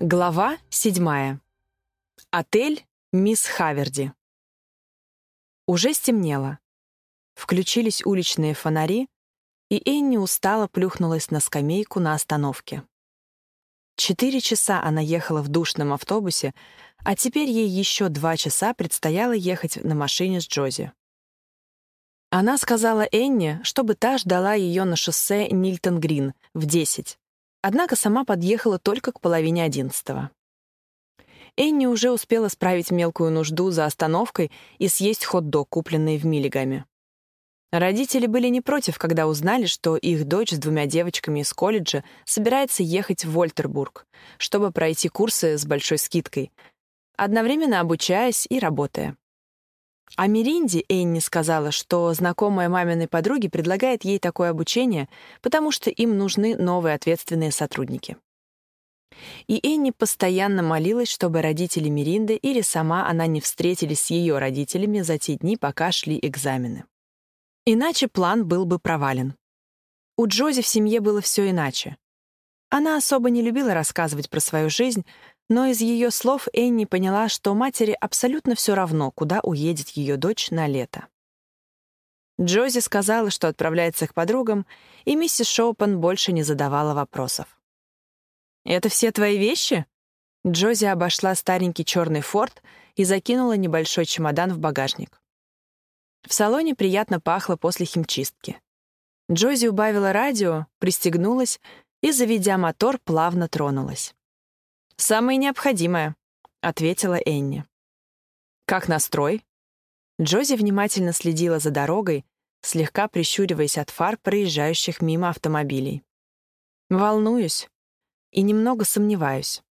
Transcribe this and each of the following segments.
Глава седьмая. Отель «Мисс Хаверди». Уже стемнело. Включились уличные фонари, и Энни устало плюхнулась на скамейку на остановке. Четыре часа она ехала в душном автобусе, а теперь ей еще два часа предстояло ехать на машине с Джози. Она сказала Энни, чтобы та ждала ее на шоссе Нильтон-Грин в десять, Однако сама подъехала только к половине одиннадцатого. Энни уже успела справить мелкую нужду за остановкой и съесть хот-дог, купленный в Миллигаме. Родители были не против, когда узнали, что их дочь с двумя девочками из колледжа собирается ехать в Вольтербург, чтобы пройти курсы с большой скидкой, одновременно обучаясь и работая. А Миринде Энни сказала, что знакомая маминой подруги предлагает ей такое обучение, потому что им нужны новые ответственные сотрудники. И Энни постоянно молилась, чтобы родители Миринды или сама она не встретились с ее родителями за те дни, пока шли экзамены. Иначе план был бы провален. У Джози в семье было все иначе. Она особо не любила рассказывать про свою жизнь, но из ее слов Энни поняла, что матери абсолютно все равно, куда уедет ее дочь на лето. Джози сказала, что отправляется к подругам, и миссис Шоупен больше не задавала вопросов. «Это все твои вещи?» Джози обошла старенький черный форт и закинула небольшой чемодан в багажник. В салоне приятно пахло после химчистки. Джози убавила радио, пристегнулась и, заведя мотор, плавно тронулась. «Самое необходимое», — ответила Энни. «Как настрой?» Джози внимательно следила за дорогой, слегка прищуриваясь от фар проезжающих мимо автомобилей. «Волнуюсь и немного сомневаюсь.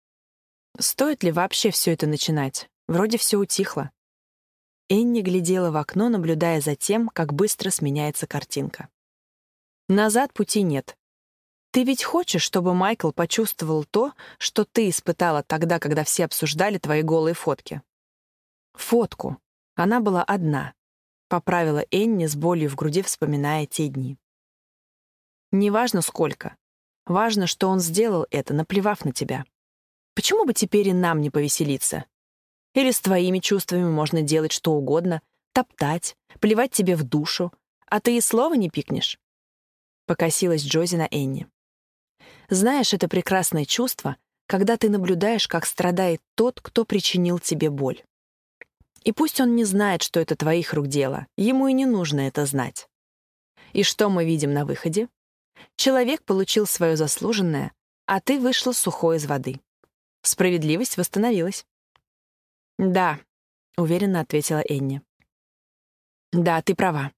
Стоит ли вообще все это начинать? Вроде все утихло». Энни глядела в окно, наблюдая за тем, как быстро сменяется картинка. Назад пути нет. Ты ведь хочешь, чтобы Майкл почувствовал то, что ты испытала тогда, когда все обсуждали твои голые фотки? Фотку. Она была одна. Поправила Энни с болью в груди, вспоминая те дни. Неважно сколько. Важно, что он сделал это, наплевав на тебя. Почему бы теперь и нам не повеселиться? Или с твоими чувствами можно делать что угодно, топтать, плевать тебе в душу, а ты и слова не пикнешь? Покосилась Джози на Энни. Знаешь, это прекрасное чувство, когда ты наблюдаешь, как страдает тот, кто причинил тебе боль. И пусть он не знает, что это твоих рук дело, ему и не нужно это знать. И что мы видим на выходе? Человек получил свое заслуженное, а ты вышла сухой из воды. Справедливость восстановилась. «Да», — уверенно ответила Энни. «Да, ты права».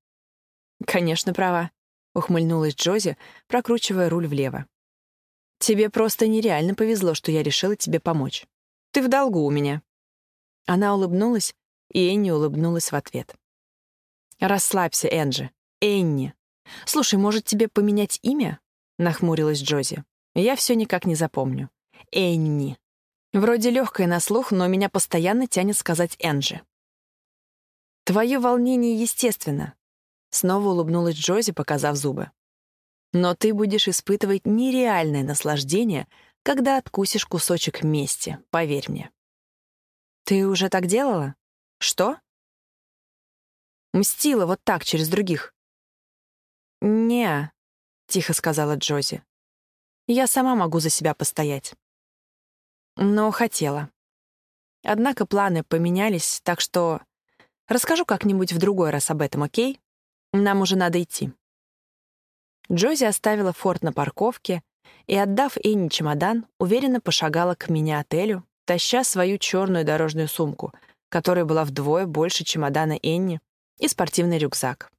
«Конечно, права», — ухмыльнулась Джози, прокручивая руль влево. Тебе просто нереально повезло, что я решила тебе помочь. Ты в долгу у меня». Она улыбнулась, и Энни улыбнулась в ответ. «Расслабься, Энджи. Энни. Слушай, может, тебе поменять имя?» — нахмурилась Джози. «Я все никак не запомню. Энни. Вроде легкое на слух, но меня постоянно тянет сказать Энджи». «Твое волнение естественно», — снова улыбнулась Джози, показав зубы. Но ты будешь испытывать нереальное наслаждение, когда откусишь кусочек мести, поверь мне. Ты уже так делала? Что? Мстила вот так через других. Не, тихо сказала Джози. Я сама могу за себя постоять. Но хотела. Однако планы поменялись, так что расскажу как-нибудь в другой раз об этом, окей? Нам уже надо идти. Джози оставила форт на парковке и, отдав Энни чемодан, уверенно пошагала к мини-отелю, таща свою черную дорожную сумку, которая была вдвое больше чемодана Энни, и спортивный рюкзак.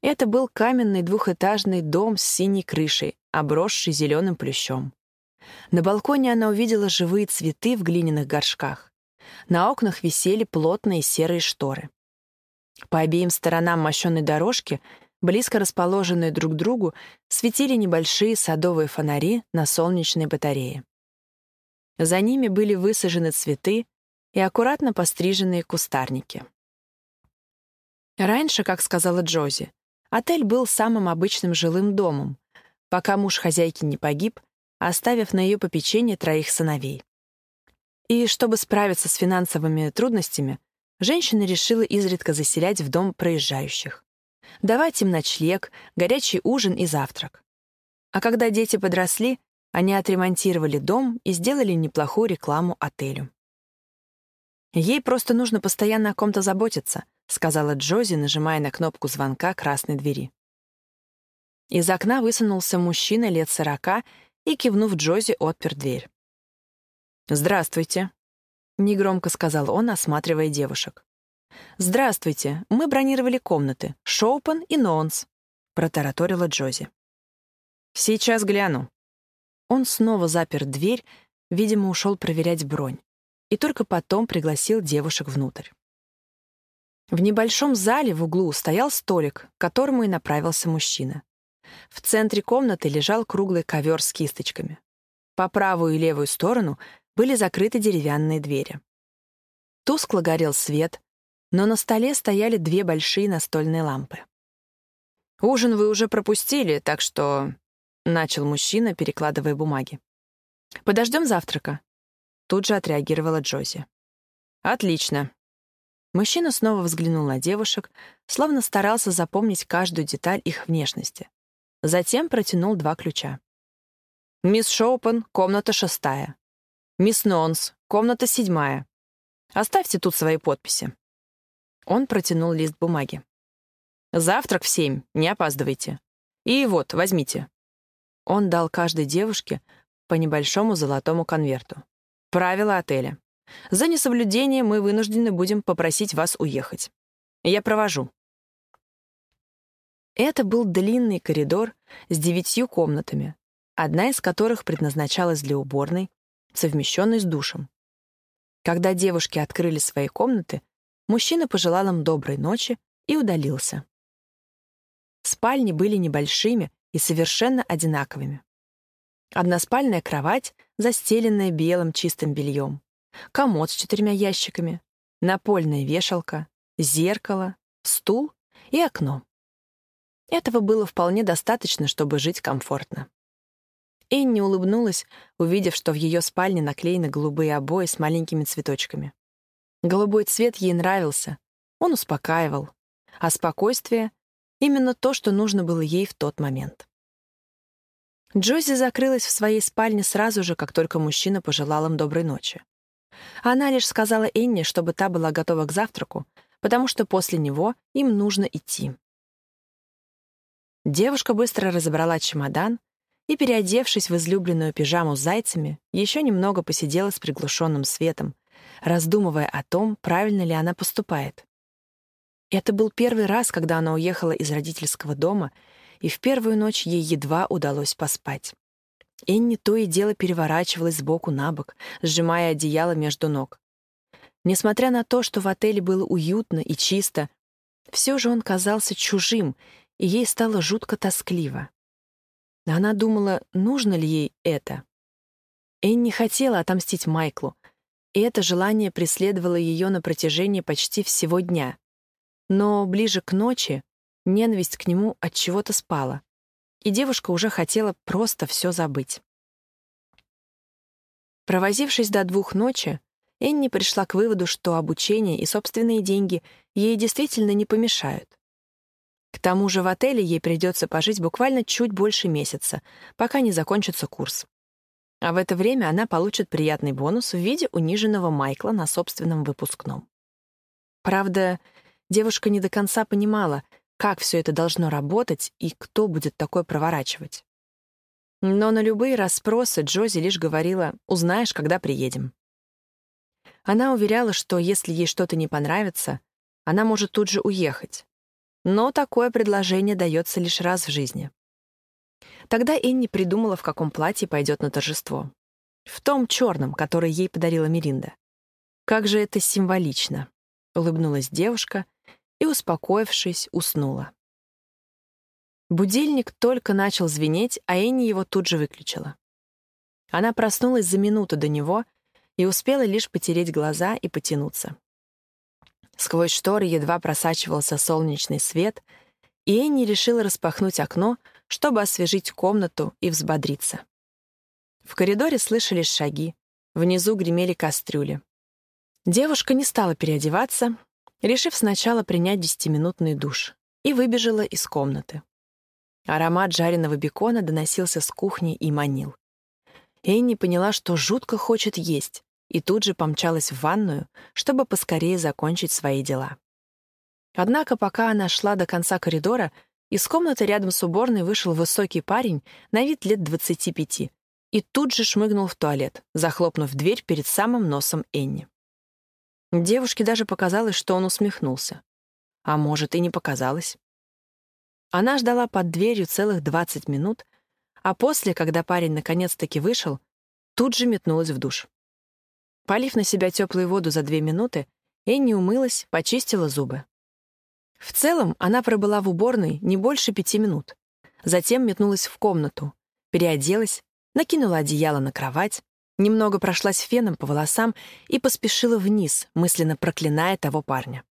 Это был каменный двухэтажный дом с синей крышей, обросший зеленым плющом. На балконе она увидела живые цветы в глиняных горшках. На окнах висели плотные серые шторы. По обеим сторонам мощенной дорожки близко расположенные друг к другу, светили небольшие садовые фонари на солнечной батарее. За ними были высажены цветы и аккуратно постриженные кустарники. Раньше, как сказала Джози, отель был самым обычным жилым домом, пока муж хозяйки не погиб, оставив на ее попечение троих сыновей. И чтобы справиться с финансовыми трудностями, женщина решила изредка заселять в дом проезжающих. Давать им ночлег, горячий ужин и завтрак. А когда дети подросли, они отремонтировали дом и сделали неплохую рекламу отелю. «Ей просто нужно постоянно о ком-то заботиться», — сказала Джози, нажимая на кнопку звонка красной двери. Из окна высунулся мужчина лет сорока и, кивнув Джози, отпер дверь. «Здравствуйте», — негромко сказал он, осматривая девушек. «Здравствуйте, мы бронировали комнаты, Шоупен и Ноунс», — протараторила Джози. «Сейчас гляну». Он снова запер дверь, видимо, ушел проверять бронь, и только потом пригласил девушек внутрь. В небольшом зале в углу стоял столик, к которому и направился мужчина. В центре комнаты лежал круглый ковер с кисточками. По правую и левую сторону были закрыты деревянные двери. Тускло горел свет, но на столе стояли две большие настольные лампы. «Ужин вы уже пропустили, так что...» — начал мужчина, перекладывая бумаги. «Подождем завтрака?» Тут же отреагировала Джози. «Отлично». Мужчина снова взглянул на девушек, словно старался запомнить каждую деталь их внешности. Затем протянул два ключа. «Мисс Шоупен, комната шестая. Мисс Нонс, комната седьмая. Оставьте тут свои подписи». Он протянул лист бумаги. «Завтрак в семь, не опаздывайте. И вот, возьмите». Он дал каждой девушке по небольшому золотому конверту. Правила отеля. За несоблюдение мы вынуждены будем попросить вас уехать. Я провожу. Это был длинный коридор с девятью комнатами, одна из которых предназначалась для уборной, совмещенной с душем. Когда девушки открыли свои комнаты, мужчина пожелал им доброй ночи и удалился. Спальни были небольшими и совершенно одинаковыми. Односпальная кровать, застеленная белым чистым бельем, комод с четырьмя ящиками, напольная вешалка, зеркало, стул и окно. Этого было вполне достаточно, чтобы жить комфортно. Энни улыбнулась, увидев, что в ее спальне наклеены голубые обои с маленькими цветочками. Голубой цвет ей нравился, он успокаивал, а спокойствие — именно то, что нужно было ей в тот момент. Джози закрылась в своей спальне сразу же, как только мужчина пожелал им доброй ночи. Она лишь сказала Энни, чтобы та была готова к завтраку, потому что после него им нужно идти. Девушка быстро разобрала чемодан и, переодевшись в излюбленную пижаму с зайцами, еще немного посидела с приглушенным светом, раздумывая о том, правильно ли она поступает. Это был первый раз, когда она уехала из родительского дома, и в первую ночь ей едва удалось поспать. Энни то и дело переворачивалась сбоку на бок, сжимая одеяло между ног. Несмотря на то, что в отеле было уютно и чисто, все же он казался чужим и ей стало жутко тоскливо. Она думала, нужно ли ей это. Энни хотела отомстить Майклу, и это желание преследовало ее на протяжении почти всего дня. Но ближе к ночи ненависть к нему от чего-то спала, и девушка уже хотела просто все забыть. Провозившись до двух ночи, Энни пришла к выводу, что обучение и собственные деньги ей действительно не помешают. К тому же в отеле ей придется пожить буквально чуть больше месяца, пока не закончится курс. А в это время она получит приятный бонус в виде униженного Майкла на собственном выпускном. Правда, девушка не до конца понимала, как все это должно работать и кто будет такое проворачивать. Но на любые расспросы Джози лишь говорила «узнаешь, когда приедем». Она уверяла, что если ей что-то не понравится, она может тут же уехать, но такое предложение дается лишь раз в жизни. Тогда Энни придумала, в каком платье пойдет на торжество. В том черном, который ей подарила Миринда. Как же это символично, улыбнулась девушка и, успокоившись, уснула. Будильник только начал звенеть, а Энни его тут же выключила. Она проснулась за минуту до него и успела лишь потереть глаза и потянуться. Сквозь шторы едва просачивался солнечный свет, и Энни решила распахнуть окно, чтобы освежить комнату и взбодриться. В коридоре слышались шаги. Внизу гремели кастрюли. Девушка не стала переодеваться, решив сначала принять десятиминутный душ, и выбежала из комнаты. Аромат жареного бекона доносился с кухни и манил. Энни поняла, что жутко хочет есть, и тут же помчалась в ванную, чтобы поскорее закончить свои дела. Однако, пока она шла до конца коридора, из комнаты рядом с уборной вышел высокий парень на вид лет 25 и тут же шмыгнул в туалет, захлопнув дверь перед самым носом Энни. Девушке даже показалось, что он усмехнулся. А может, и не показалось. Она ждала под дверью целых 20 минут, а после, когда парень наконец-таки вышел, тут же метнулась в душ. Полив на себя теплую воду за две минуты, Энни умылась, почистила зубы. В целом, она пробыла в уборной не больше пяти минут. Затем метнулась в комнату, переоделась, накинула одеяло на кровать, немного прошлась феном по волосам и поспешила вниз, мысленно проклиная того парня.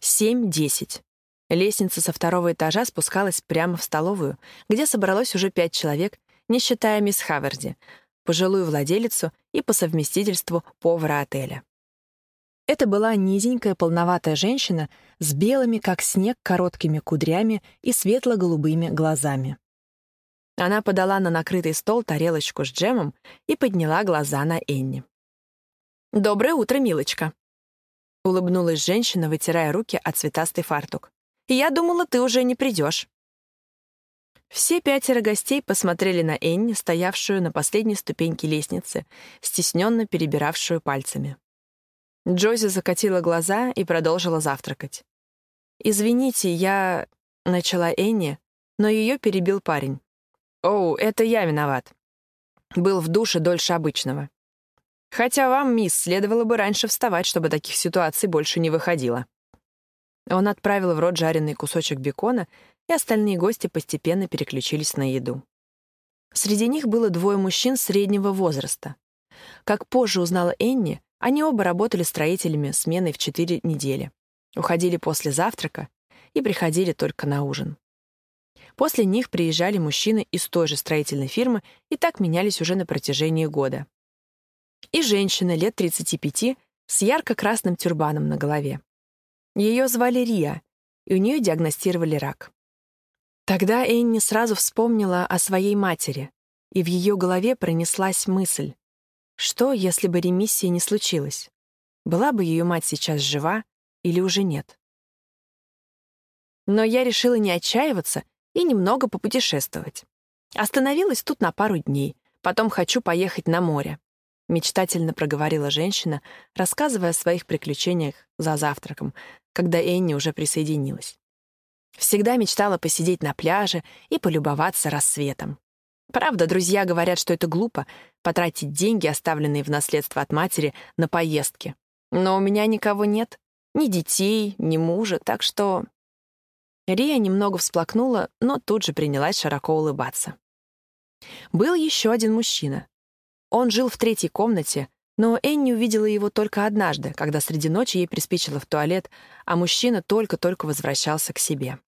Семь десять. Лестница со второго этажа спускалась прямо в столовую, где собралось уже пять человек, не считая мисс Хаверди, пожилую владелицу и по совместительству повара отеля. Это была низенькая, полноватая женщина с белыми, как снег, короткими кудрями и светло-голубыми глазами. Она подала на накрытый стол тарелочку с джемом и подняла глаза на Энни. «Доброе утро, милочка!» Улыбнулась женщина, вытирая руки от цветастый фартук. Я думала, ты уже не придешь». Все пятеро гостей посмотрели на Энни, стоявшую на последней ступеньке лестницы, стесненно перебиравшую пальцами. Джози закатила глаза и продолжила завтракать. «Извините, я...» — начала Энни, но ее перебил парень. «Оу, это я виноват. Был в душе дольше обычного. Хотя вам, мисс, следовало бы раньше вставать, чтобы таких ситуаций больше не выходило». Он отправил в рот жареный кусочек бекона, и остальные гости постепенно переключились на еду. Среди них было двое мужчин среднего возраста. Как позже узнала Энни, они оба работали строителями сменой в четыре недели, уходили после завтрака и приходили только на ужин. После них приезжали мужчины из той же строительной фирмы и так менялись уже на протяжении года. И женщина лет 35 с ярко-красным тюрбаном на голове. Ее звали Рия, и у нее диагностировали рак. Тогда Энни сразу вспомнила о своей матери, и в ее голове пронеслась мысль, что, если бы ремиссия не случилась? Была бы ее мать сейчас жива или уже нет? Но я решила не отчаиваться и немного попутешествовать. Остановилась тут на пару дней, потом хочу поехать на море. — мечтательно проговорила женщина, рассказывая о своих приключениях за завтраком, когда Энни уже присоединилась. Всегда мечтала посидеть на пляже и полюбоваться рассветом. Правда, друзья говорят, что это глупо — потратить деньги, оставленные в наследство от матери, на поездки. Но у меня никого нет, ни детей, ни мужа, так что... Рия немного всплакнула, но тут же принялась широко улыбаться. Был еще один мужчина, он жил в третьей комнате, но Энни увидела его только однажды, когда среди ночи ей приспичило в туалет, а мужчина только-только возвращался к себе.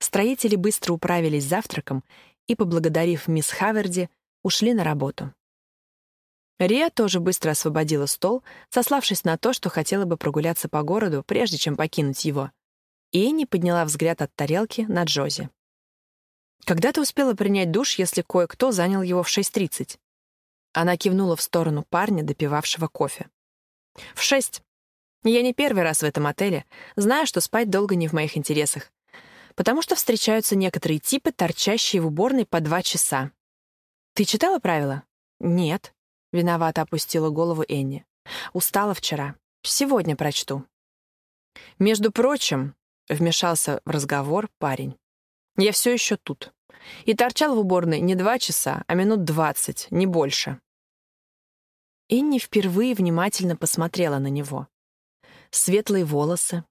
Строители быстро управились завтраком и, поблагодарив мисс Хаверди, ушли на работу. Риа тоже быстро освободила стол, сославшись на то, что хотела бы прогуляться по городу, прежде чем покинуть его. И Энни подняла взгляд от тарелки на Джози. «Когда ты успела принять душ, если кое-кто занял его в 6.30?» Она кивнула в сторону парня, допивавшего кофе. «В шесть. Я не первый раз в этом отеле. Знаю, что спать долго не в моих интересах. Потому что встречаются некоторые типы, торчащие в уборной по два часа. Ты читала правила? Нет. Виновато опустила голову Энни. Устала вчера. Сегодня прочту. Между прочим, вмешался в разговор парень. Я все еще тут и торчал в уборной не два часа, а минут двадцать, не больше. Инни впервые внимательно посмотрела на него. Светлые волосы,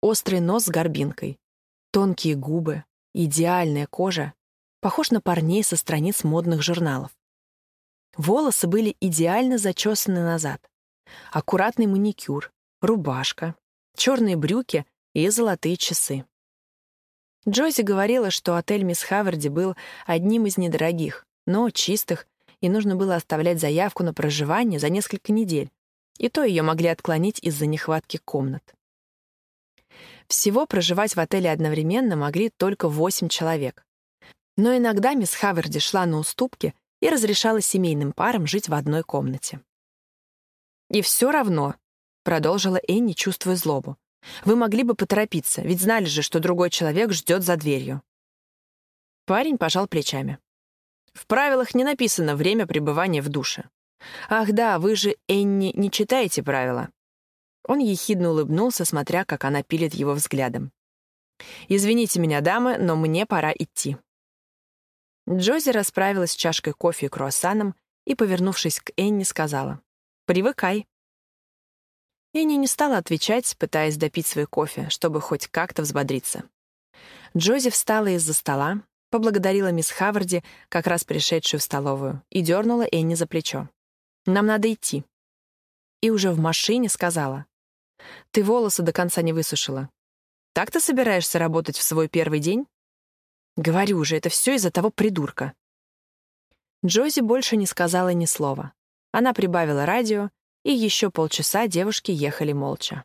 острый нос с горбинкой, тонкие губы, идеальная кожа, похож на парней со страниц модных журналов. Волосы были идеально зачесаны назад. Аккуратный маникюр, рубашка, черные брюки и золотые часы. Джойси говорила, что отель мисс Хаверди был одним из недорогих, но чистых и нужно было оставлять заявку на проживание за несколько недель, и то ее могли отклонить из-за нехватки комнат. Всего проживать в отеле одновременно могли только восемь человек. Но иногда мисс Хаверди шла на уступки и разрешала семейным парам жить в одной комнате. «И все равно», — продолжила Энни, чувствуя злобу, «вы могли бы поторопиться, ведь знали же, что другой человек ждет за дверью». Парень пожал плечами. «В правилах не написано время пребывания в душе. Ах да, вы же, Энни, не читаете правила. Он ехидно улыбнулся, смотря, как она пилит его взглядом. «Извините меня, дамы, но мне пора идти». Джози расправилась с чашкой кофе и круассаном и, повернувшись к Энни, сказала «Привыкай». Энни не стала отвечать, пытаясь допить свой кофе, чтобы хоть как-то взбодриться. Джози встала из-за стола, поблагодарила мисс Хаварди, как раз пришедшую в столовую, и дернула Энни за плечо. «Нам надо идти». И уже в машине сказала ты волосы до конца не высушила. Так ты собираешься работать в свой первый день? Говорю же, это все из-за того придурка. Джози больше не сказала ни слова. Она прибавила радио, и еще полчаса девушки ехали молча.